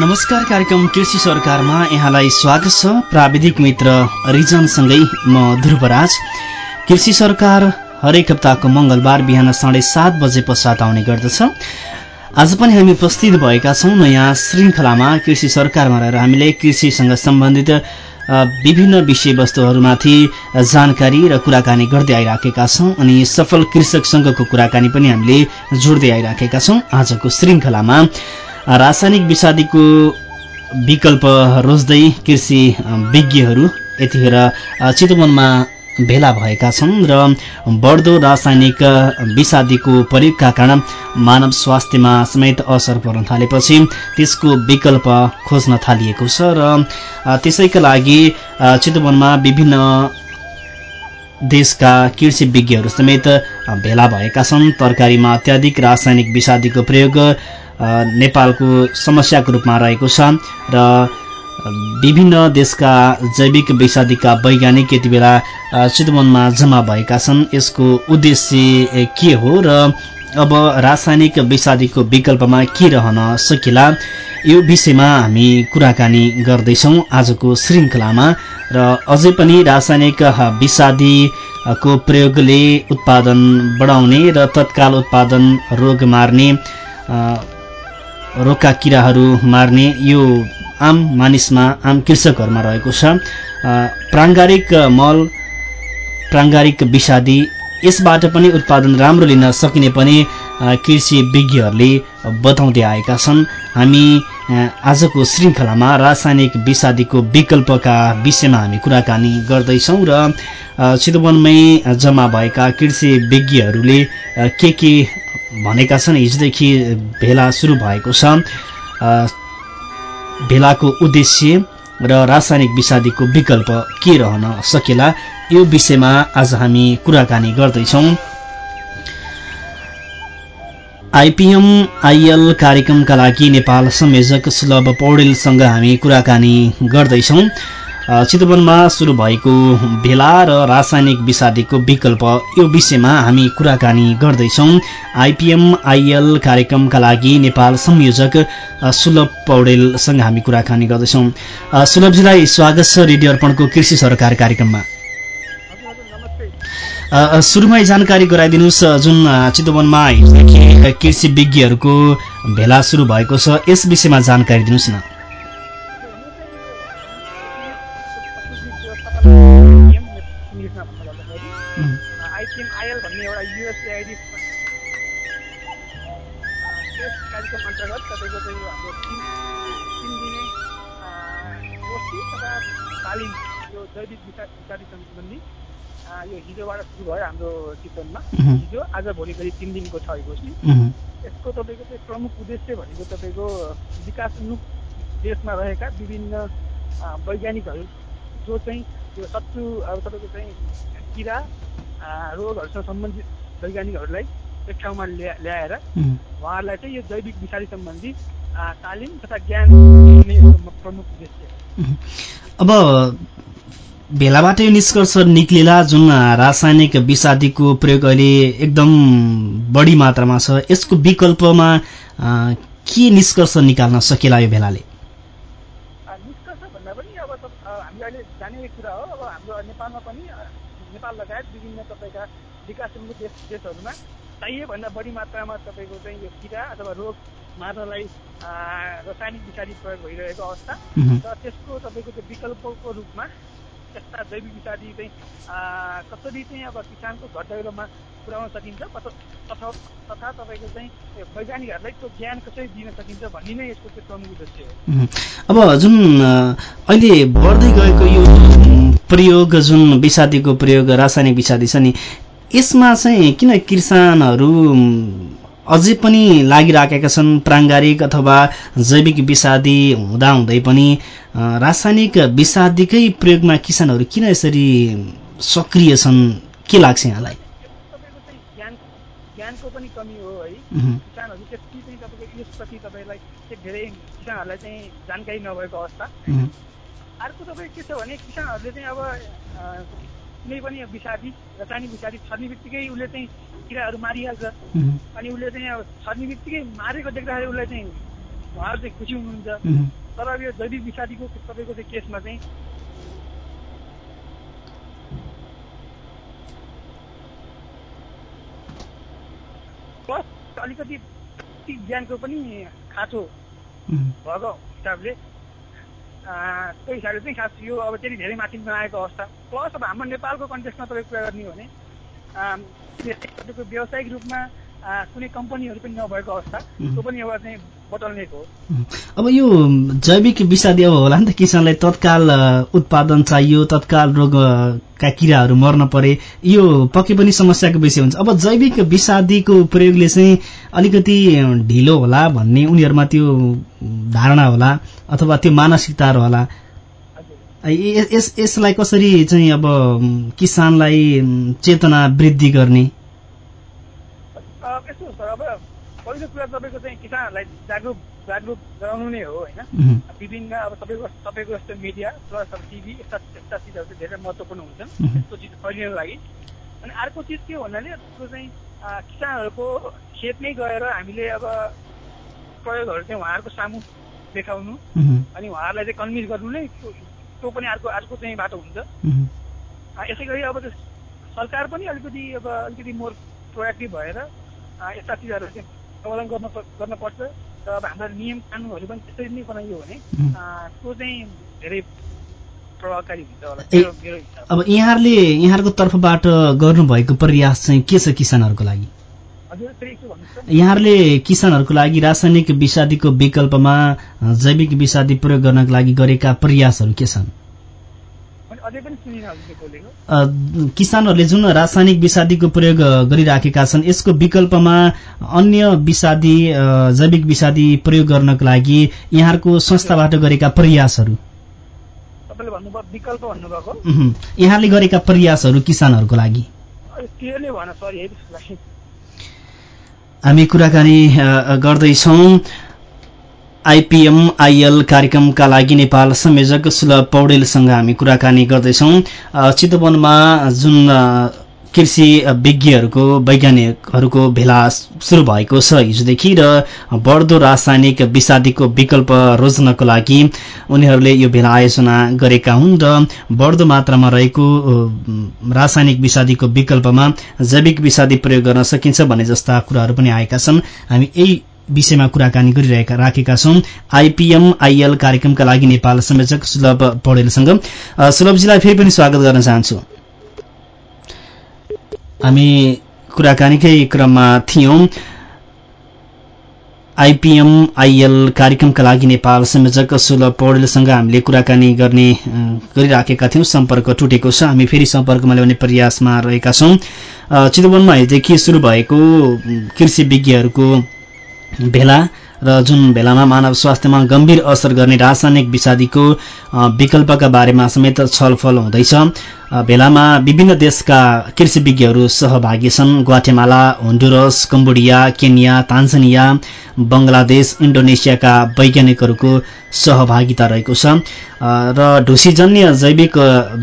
नमस्कार कार्यक्रम कृषि सरकारमा यहाँलाई स्वागत छ। प्राविधिक मित्र रिजनसँगै म ध्रुवराज। कृषि सरकार हरेक हप्ताको मङ्गलबार बिहान साढे सात बजे पश्चात आउने गर्दछ। आज पनि हामी उपस्थित भएका छौँ। नयाँ श्रृङ्खलामा कृषि सरकारमा रहेर हामीले कृषिसँग सम्बन्धित विभिन्न विषयवस्तुहरूमाथि जानकारी र कुराकानी गर्दै आइराखेका छौँ अनि सफल कृषकसँगको कुराकानी पनि हामीले जोड्दै आइराखेका छौँ आजको श्रृङ्खलामा। रासायनिक विषादीको विकल्प रोज्दै कृषि विज्ञहरू यतिखेर चितवनमा भेला भएका छन् र बढ्दो रासायनिक विषादीको प्रयोगका कारण मानव स्वास्थ्यमा समेत असर पर्न थालेपछि त्यसको विकल्प खोज्न थालिएको छ र त्यसैका लागि चितवनमा विभिन्न देशका कृषि विज्ञहरू समेत भेला भएका छन्। तरकारीमा अत्याधिक रासायनिक विषादीको प्रयोग नेपालको समस्याको रूपमा रहेको छ र विभिन्न देशका जैविक विषादीका वैज्ञानिक यति बेला चितवनमा जम्मा भएका छन्। यसको उद्देश्य के हो र अब रासायनिक विषादीको विकल्पमा के रहन सकिला यो विषयमा हामी कुराकानी गर्दैछौँ आजको श्रृङ्खलामा। र अझै पनि रासायनिक विषादीको प्रयोगले उत्पादन बढाउने र तत्काल उत्पादन रोग मार्ने रोगका किराहरू मार्ने यो आम मानिसमा आम कृषकहरूमा रहेको छ। प्राङ्गारिक मल प्राङ्गारिक विषादी यसबाट पनि उत्पादन राम्रो लिन सकिने पनि कृषि विज्ञहरूले बताउँदै आएका छन्। हामी आजको श्रृङ्खलामा रासायनिक विषादीको विकल्पका विषयमा हामी कुराकानी गर्दैछौँ र चितवनमै जम्मा भएका कृषि विज्ञहरूले के के भनेका छन्। हिजोदेखि भेला सुरु भएको छ। भेलाको उद्देश्य र रासायनिक विषादीको विकल्प के रहन सकेला यो विषयमा आज हामी कुराकानी गर्दैछौँ। आइपिएम आइएल कार्यक्रमका लागि नेपाल संयोजक सुलभ पौडेलसँग हामी कुराकानी गर्दैछौँ। चितवनमा सुरु भएको भेला र रासायनिक विषादीको विकल्प यो विषयमा हामी कुराकानी गर्दैछौँ। आइपिएम आइएल कार्यक्रमका लागि नेपाल संयोजक सुलभ पौडेलसँग हामी कुराकानी गर्दैछौँ। सुलभजीलाई स्वागत छ रेडियो अर्पणको कृषि सरकार कार्यक्रममा। सुरुमै जानकारी गराइदिनुहोस्। जुन चितवनमा कृषि विज्ञहरूको भेला सुरु भएको छ यस विषयमा जानकारी दिनुहोस् न। हिजोबाट सुरु भयो हाम्रो चितवनमा हिजो आज भोलि फेरि तिन दिनको छ गोष्ठी यसको तपाईँको चाहिँ प्रमुख उद्देश्य भनेको तपाईँको विकासोन्मुख देशमा रहेका विभिन्न वैज्ञानिकहरू जो चाहिँ यो शत्रु अब तपाईँको चाहिँ किरा रोगहरूसँग सम्बन्धित वैज्ञानिकहरूलाई एक ठाउँमा ल्याएर उहाँहरूलाई चाहिँ यो जैविक विषादी सम्बन्धी तालिम तथा ज्ञान प्रमुख उद्देश्य अब भेलाबाट यो निष्कर्ष निक्लेला जुन रासायनिक विषादीको प्रयोग अहिले एकदम बढी मात्रामा छ यसको विकल्पमा के निष्कर्ष निकाल्न सकेला यो भेलाले निष्कर्ष भन्दा पनि अब हामी अहिले जाने कुरा हो अब हाम्रो नेपालमा पनि नेपाल लगायत विभिन्न तपाईँका देश देशहरूमा चाहिएभन्दा बढी मात्रामा तपाईँको चाहिँ यो किरा अथवा रोग मार्नलाई रासायनिक विषादी प्रयोग भइरहेको अवस्था र त्यसको तपाईँको त्यो विकल्पको रूपमा यस्ता जैविक विषादी चाहिँ कसरी चाहिँ अब किसानको घर दैलोमा पुर्याउन सकिन्छ तथा तपाईँको चाहिँ वैज्ञानिकहरूलाई त्यो ज्ञान कसरी दिन सकिन्छ भन्ने नै यसको चाहिँ प्रमुख उद्देश्य हो। अब जुन अहिले बढ्दै गएको यो प्रयोग जुन विषादीको प्रयोग रासायनिक विषादी छ नि यसमा चाहिँ किन किसानहरू अझै पनि लागिराखेका छन्? प्राङ्गारिक अथवा जैविक विषादी हुँदाहुँदै पनि रासायनिक विषादीकै प्रयोगमा किसानहरू किन यसरी सक्रिय छन्? के लाग्छ यहाँलाई? ज्ञानको पनि कमी हो है। किसानहरू त्यति चाहिँ तपाईँको यसप्रति तपाईँलाई धेरै किसानहरूलाई चाहिँ जानकारी नभएको अवस्था। अर्को तपाईँ के छ भने किसानहरूले चाहिँ अब कुनै पनि विषादी रासायनिक विषादी छर्ने बित्तिकै उसले चाहिँ किराहरू मारिहाल्छ। अनि उसले चाहिँ अब छर्ने बित्तिकै मारेको देख्दाखेरि उसलाई चाहिँ उहाँहरू चाहिँ खुसी हुनुहुन्छ। तर अब यो जैविक विषादीको तपाईँको चाहिँ केसमा चाहिँ प्लस अलिकति ज्ञानको पनि खाँचो भएको हिसाबले त्यो हिसाबले चाहिँ खास यो अब त्यति धेरै माथि नआएको अवस्था प्लस अब हाम्रो नेपालको कन्टेक्समा तपाईँ कुरा गर्ने हो भने तपाईँको व्यावसायिक रूपमा कुनै कम्पनीहरू पनि नभएको अवस्था त्यो पनि एउटा चाहिँ बोटलनेक। अब यो जैविक विषादी अब होला नि त किसानलाई तत्काल उत्पादन चाहियो तत्काल रोगका किराहरू मर्न परे यो पक्कै पनि समस्याको विषय हुन्छ। अब जैविक विषादीको प्रयोगले चाहिँ अलिकति ढिलो होला भन्ने उनीहरूमा त्यो धारणा होला अथवा त्यो मानसिकताहरू होला। यस यसलाई कसरी चाहिँ अब किसानलाई चेतना वृद्धि गर्ने? पहिलो कुरा तपाईँको चाहिँ किसानहरूलाई जागरुक जागरुक गराउनु नै हो होइन? विभिन्न अब तपाईँको तपाईँको जस्तो मिडिया प्लस अब टिभी यस्ता यस्ता चिजहरू चाहिँ धेरै महत्त्वपूर्ण हुन्छन्। उम्, त्यस्तो चिज फैलिनको लागि। अनि अर्को चिज के हो भन्नाले त्यो चाहिँ किसानहरूको खेतमै गएर हामीले अब प्रयोगहरू चाहिँ उहाँहरूको सामु देखाउनु अनि उहाँहरूलाई चाहिँ कन्भिन्स गर्नु नै त्यो पनि अर्को अर्को चाहिँ बाटो हुन्छ। यसै गरी अब सरकार पनि अलिकति अब अलिकति मोर प्रोएक्टिभ भएर यस्ता चिजहरू चाहिँ अवलम्बन गर्न गर्नुपर्छ र अब हाम्रा नियम कानुनहरू पनि त्यसरी नै बनाइयो भने त्यो चाहिँ धेरै प्रभावकारी हुन्छ होला। ए- मेरो मेरो हिसाबमा। अब यहाँहरूले यहाँहरूको तर्फबाट गर्नुभएको प्रयास चाहिँ के छ किसानहरूको लागि? यहाँहरूले किसानहरूको लागि रासायनिक विषादीको विकल्पमा जैविक विषादी प्रयोग गर्नको लागि गरेका प्रयासहरू के छन् मैले अझै पनि सुनिनँ हजुरले बोलेको अ, किसानहरूले जुन रासायनिक विषादीको प्रयोग गरिराखेका छन् यसको विकल्पमा अन्य विषादी जैविक विषादी प्रयोग गर्नको लागि यहाँहरूको संस्थाबाट गरेका प्रयासहरू। यहाँले गरेका प्रयासहरू किसानहरूको लागि। हामी कुराकानी गर्दैछौँ। आइपिएम आइएल कार्यक्रमका लागि नेपाल संयोजक सुलभ पौडेलसँग हामी कुराकानी गर्दैछौँ। चितवनमा जुन कृषि विज्ञहरूको वैज्ञानिकहरूको भेला सुरु भएको छ हिजोदेखि र बढ्दो रासायनिक विषादीको विकल्प रोज्नको लागि उनीहरूले यो भेला आयोजना गरेका हुन् र बढ्दो मात्रामा रहेको रासायनिक विषादीको विकल्पमा जैविक विषादी प्रयोग गर्न सकिन्छ भन्ने जस्ता कुराहरू पनि आएका छन्। हामी यही विषयमा कुराकानी गरिरहेका राखेका छौं। आइपीएम आइएल कार्यक्रमका लागि नेपाल संयोजक सुलभ पौडेलसँग। सुलभजीलाई फेरि पनि स्वागत गर्न चाहन्छु। हामी कुराकानीकै क्रममा थियौं। आइपीएम आइएल कार्यक्रमका लागि नेपाल संयोजक सुलभ पौडेलसँग हामीले कुराकानी गर्ने गरिराखेका थियौं। सम्पर्क टुटेको छ। हामी फेरि सम्पर्कमा ल्याउने प्रयासमा रहेका छौं। चितवनमा हिजोदेखि सुरु भएको कृषि विज्ञहरूको भेला र जुन भेलामा मानव स्वास्थ्यमा गम्भीर असर गर्ने रासायनिक विषादीको विकल्पका बारेमा समेत छलफल हुँदैछ। भेलामा विभिन्न देशका कृषि विज्ञहरू सहभागी छन्। Guatemala Honduras Cambodia Kenya Tanzania Bangladesh इन्डोनेसियाका वैज्ञानिकहरूको सहभागिता रहेको छ। र ढुसीजन्य जैविक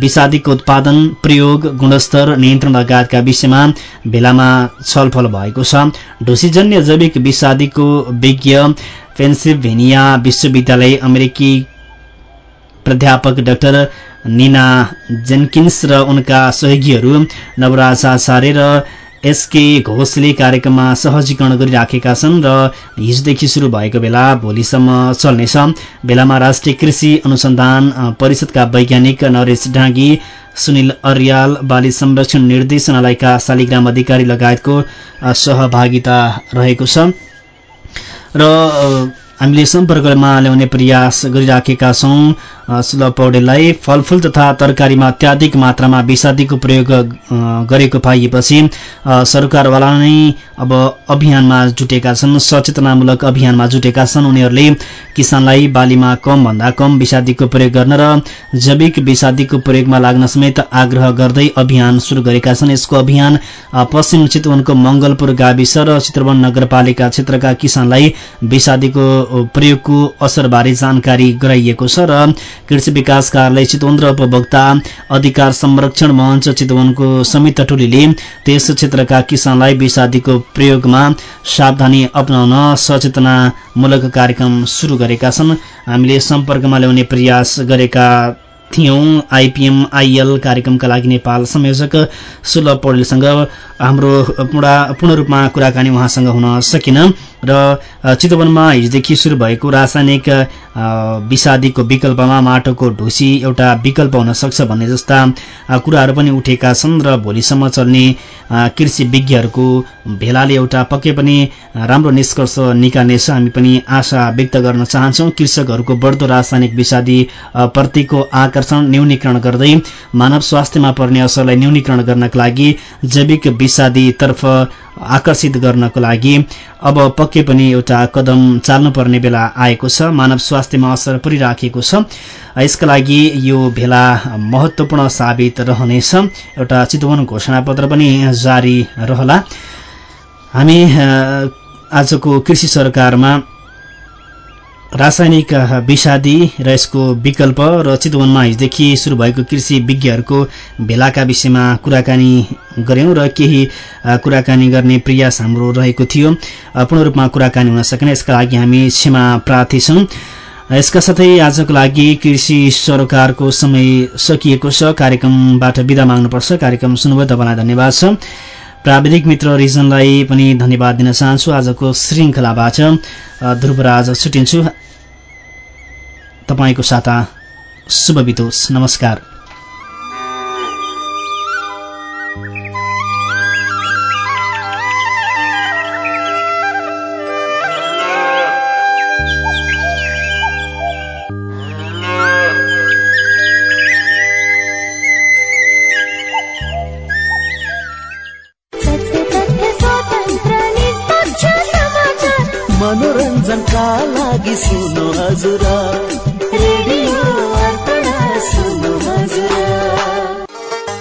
विषादीको उत्पादन प्रयोग गुणस्तर नियन्त्रण लगायतका विषयमा भेलामा छलफल भएको छ। ढुसीजन्य जैविक विषादीको विज्ञ पेन्सिल्भेनिया विश्वविद्यालय अमेरिकी प्राध्यापक डाक्टर निना जेन्किन्स र उनका सहयोगीहरू नवराज आचार्य र एसके घोषले कार्यक्रममा सहजीकरण गरिराखेका छन् र हिजोदेखि सुरु भएको बेला भोलिसम्म चल्नेछ। बेलामा राष्ट्रिय कृषि अनुसन्धान परिषदका वैज्ञानिक नरेश डाँगी सुनिल अर्याल बाली संरक्षण निर्देशनालयका शालिग्राम अधिकारी लगायतको सहभागिता रहेको छ। र हामीले सम्पर्कमा ल्याउने प्रयास गरिराखेका छौं। सुलभ पौडेललाई फलफूल तथा तरकारीमा अत्याधिक मात्रामा विषादीको प्रयोग गरेको पाइएपछि सरकारवाला नै अब अभियानमा जुटेका छन् सचेतनामूलक अभियानमा जुटेका छन्। उनीहरूले किसानलाई बालीमा कम भन्दा कम विषादीको प्रयोग गर्न र जैविक विषादीको प्रयोगमा लाग्न समेत आग्रह गर्दै अभियान शुरू गरेका छन्। यसको अभियान पश्चिम चितवनको मंगलपुर गाविस र चितवन नगरपालिका क्षेत्रका किसानलाई विषादीको प्रयोगको असरबारे जानकारी गराइएको छ र कृषि विकास कार्यालय चितवन र उपभोक्ता अधिकार संरक्षण मञ्च चितवनको संयुक्त टोलीले त्यस क्षेत्रका किसानलाई विषादीको प्रयोगमा सावधानी अप्नाउन सचेतनामूलक कार्यक्रम सुरु गरेका छन्। हामीले सम्पर्कमा ल्याउने प्रयास गरेका थियौं आइपिएम आइएल कार्यक्रमका लागि नेपाल संयोजक सुलभ पौडेलसँग। हाम्रो पूर्ण रूपमा कुराकानी उहाँसँग हुन सकिन र चितवनमा हिजोदेखि सुरु भएको रासायनिक विषादीको विकल्पमा माटोको ढुसी एउटा विकल्प हुन सक्छ भन्ने जस्ता कुराहरू पनि उठेका छन् र भोलिसम्म चल्ने कृषि विज्ञहरूको भेलाले एउटा पक्कै पनि राम्रो निष्कर्ष निकाल्नेछ। हामी पनि आशा व्यक्त गर्न चाहन्छौँ। कृषकहरूको बढ्दो रासायनिक विषादी प्रतिको आकर्षण न्यूनीकरण गर्दै मानव स्वास्थ्यमा पर्ने असरलाई न्यूनीकरण गर्नका लागि जैविक विषादीतर्फ आकर्षित गर्नको लागि। अब पक्कै पनि एउटा कदम चाल्नुपर्ने बेला आएको छ मानव स्वास्थ्यमा असर परिराखेको छ। यसका लागि यो भेला महत्त्वपूर्ण साबित रहनेछ एउटा चितवन घोषणापत्र पनि जारी रहला। हामी आजको कृषि सरकारमा रासायनिक विषादी र यसको विकल्प र चितवनमा हिजोदेखि सुरु भएको कृषि विज्ञहरूको भेलाका विषयमा कुराकानी गऱ्यौँ र केही कुराकानी गर्ने प्रयास हाम्रो रहेको थियो। पूर्ण रूपमा कुराकानी हुन सकेन यसका लागि हामी क्षमा प्रार्थी छौँ। यसका साथै आजको लागि कृषि सरकारको समय सकिएको छ। कार्यक्रमबाट विदा माग्नुपर्छ। कार्यक्रम सुन्नुभयो। तपाईँलाई धन्यवाद छ। प्राविधिक मित्र रिजनलाई पनि धन्यवाद दिन चाहन्छु आजको श्रृङ्खलाबाट। ध्रुवराज छुटिन्छु तपाईँको साता शुभ बितोस्। नमस्कार। सुनो हजुर।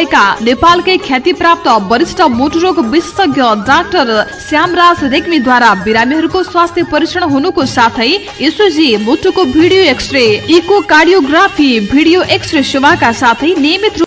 भएका नेपालकै ख्याति प्राप्त वरिष्ठ मुटुरोग विशेषज्ञ डाक्टर श्यामराज रेग्मीद्वारा बिरामीहरूको स्वास्थ्य परीक्षण हुनुको साथै एसओजी मुटुको video x-ray echocardiography video x-ray सेवाका साथै नियमित